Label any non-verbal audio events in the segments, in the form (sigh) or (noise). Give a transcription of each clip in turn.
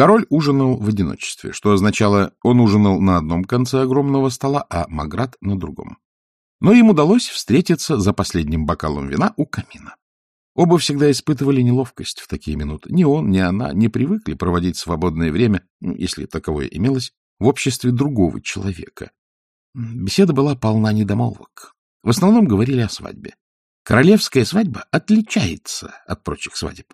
Король ужинал в одиночестве, что означало, он ужинал на одном конце огромного стола, а Маград на другом. Но им удалось встретиться за последним бокалом вина у камина. Оба всегда испытывали неловкость в такие минуты. Ни он, ни она не привыкли проводить свободное время, ну, если таковое имелось, в обществе другого человека. Беседа была полна недомолвок. В основном говорили о свадьбе. Королевская свадьба отличается от прочих свадеб.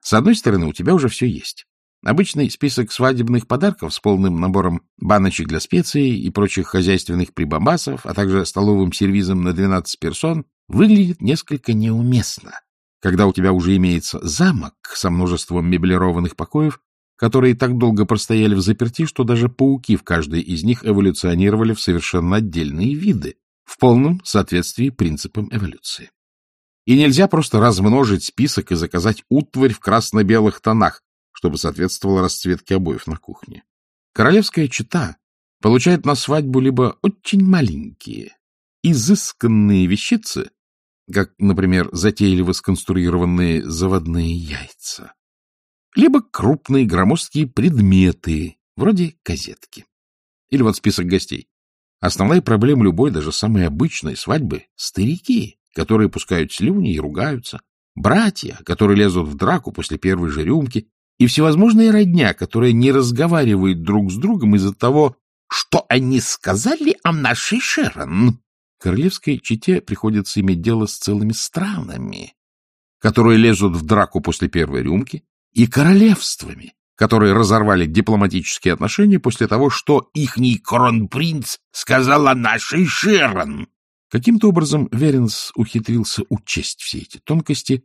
С одной стороны, у тебя уже все есть. Обычный список свадебных подарков с полным набором баночек для специй и прочих хозяйственных прибамбасов, а также столовым сервизом на 12 персон, выглядит несколько неуместно, когда у тебя уже имеется замок со множеством меблированных покоев, которые так долго простояли в заперти, что даже пауки в каждой из них эволюционировали в совершенно отдельные виды, в полном соответствии принципам эволюции. И нельзя просто размножить список и заказать утварь в красно-белых тонах, чтобы соответствовало расцветке обоев на кухне. Королевская чета получает на свадьбу либо очень маленькие, изысканные вещицы, как, например, затейливо сконструированные заводные яйца, либо крупные громоздкие предметы, вроде газетки. Или вот список гостей. Основная проблема любой, даже самой обычной свадьбы — старики, которые пускают слюни и ругаются, братья, которые лезут в драку после первой же рюмки, и всевозможные родня, которые не разговаривают друг с другом из-за того, что они сказали о нашей Шерон. Королевской чете приходится иметь дело с целыми странами, которые лезут в драку после первой рюмки, и королевствами, которые разорвали дипломатические отношения после того, что ихний кронпринц сказал о нашей Шерон. Каким-то образом Веренс ухитрился учесть все эти тонкости,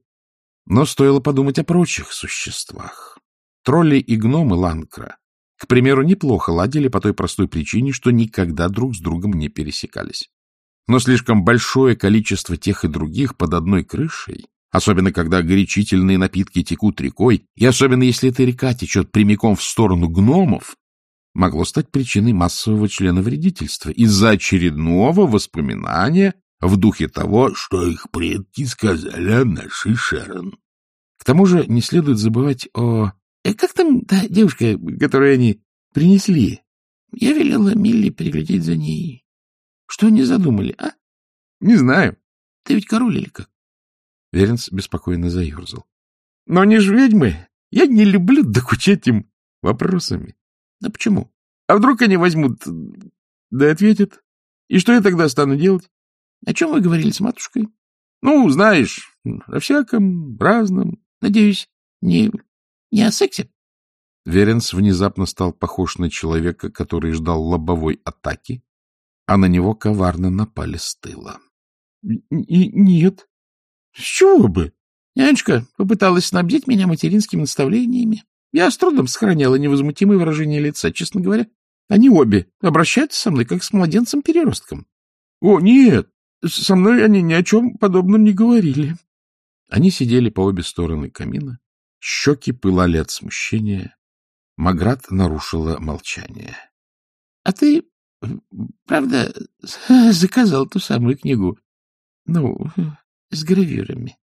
но стоило подумать о прочих существах. Тролли и гномы Ланкра, к примеру, неплохо ладили по той простой причине, что никогда друг с другом не пересекались. Но слишком большое количество тех и других под одной крышей, особенно когда горячительные напитки текут рекой, и особенно если эта река течет прямиком в сторону гномов, могло стать причиной массового членовредительства из-за очередного воспоминания в духе того, что их предки сказали о нашей Шерон. К тому же не следует забывать о... Э, как там та девушка, которую они принесли? Я велела Милли приглядеть за ней. Что они задумали, а? Не знаю. Ты ведь король или как? Веренс беспокойно заерзал. Но они же ведьмы. Я не люблю докучать им вопросами. А почему? А вдруг они возьмут, да ответят? И что я тогда стану делать? О чем вы говорили с матушкой? Ну, знаешь, о всяком, разном. Надеюсь, не, не о сексе? Веренс внезапно стал похож на человека, который ждал лобовой атаки, а на него коварно напали с тыла. — Нет. — С чего бы? Нянечка попыталась снабдить меня материнскими наставлениями. Я с трудом сохраняла невозмутимое выражение лица, честно говоря. Они обе обращаются со мной, как с младенцем-переростком. — О, нет, со мной они ни о чем подобном не говорили. Они сидели по обе стороны камина, щеки пылали от смущения. Маград нарушила молчание. — А ты, правда, (laughs) заказал ту самую книгу? Ну, с гравюрами.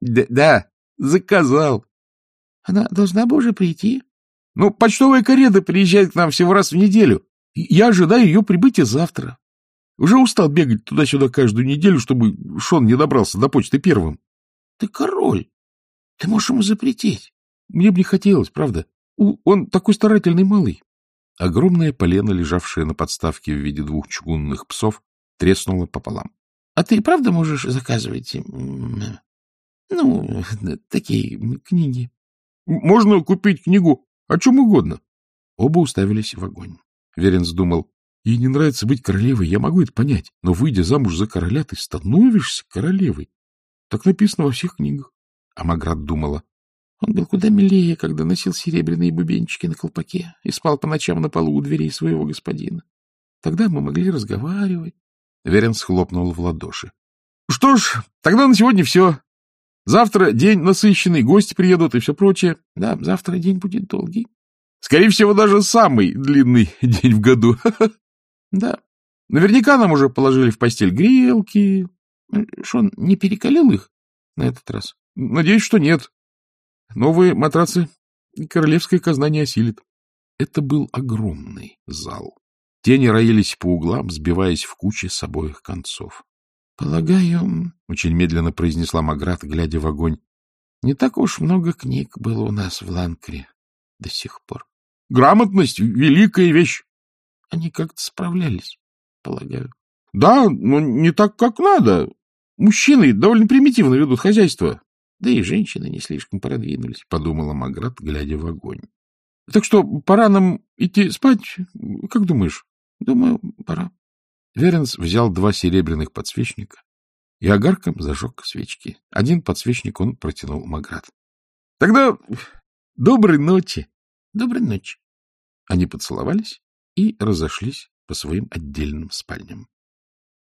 Да, — Да, заказал. — Она должна бы уже прийти? — Ну, почтовая карета приезжает к нам всего раз в неделю. Я ожидаю ее прибытия завтра. Уже устал бегать туда-сюда каждую неделю, чтобы Шон не добрался до почты первым. — Ты король. Ты можешь ему запретить. Мне бы не хотелось, правда. Он такой старательный малый. Огромное полено, лежавшее на подставке в виде двух чугунных псов, треснуло пополам. — А ты правда можешь заказывать, ну, такие книги? — Можно купить книгу о чем угодно. Оба уставились в огонь. Веренс думал, ей не нравится быть королевой, я могу это понять, но, выйдя замуж за короля, ты становишься королевой. Так написано во всех книгах. А Маград думала, он был куда милее, когда носил серебряные бубенчики на колпаке и спал по ночам на полу у дверей своего господина. Тогда мы могли разговаривать. Веренс хлопнул в ладоши. — Что ж, тогда на сегодня все. Завтра день насыщенный, гости приедут и все прочее. Да, завтра день будет долгий. Скорее всего, даже самый длинный (laughs) день в году. (laughs) Да. Наверняка нам уже положили в постель грелки. Шон не перекалил их на этот раз? Надеюсь, что нет. Новые матрацы королевская казна не осилит. Это был огромный зал. Тени роились по углам, сбиваясь в кучи с обоих концов. — Полагаю, — очень медленно произнесла Маград, глядя в огонь, — не так уж много книг было у нас в Ланкре до сих пор. — Грамотность — великая вещь. Они как-то справлялись, полагаю. — Да, но не так, как надо. Мужчины довольно примитивно ведут хозяйство. Да и женщины не слишком продвинулись, — подумала Маград, глядя в огонь. — Так что, пора нам идти спать? Как думаешь? — Думаю, пора. Веренс взял два серебряных подсвечника и огарком зажег свечки. Один подсвечник он протянул Маград. — Тогда доброй ночи. — Доброй ночи. Они поцеловались и разошлись по своим отдельным спальням.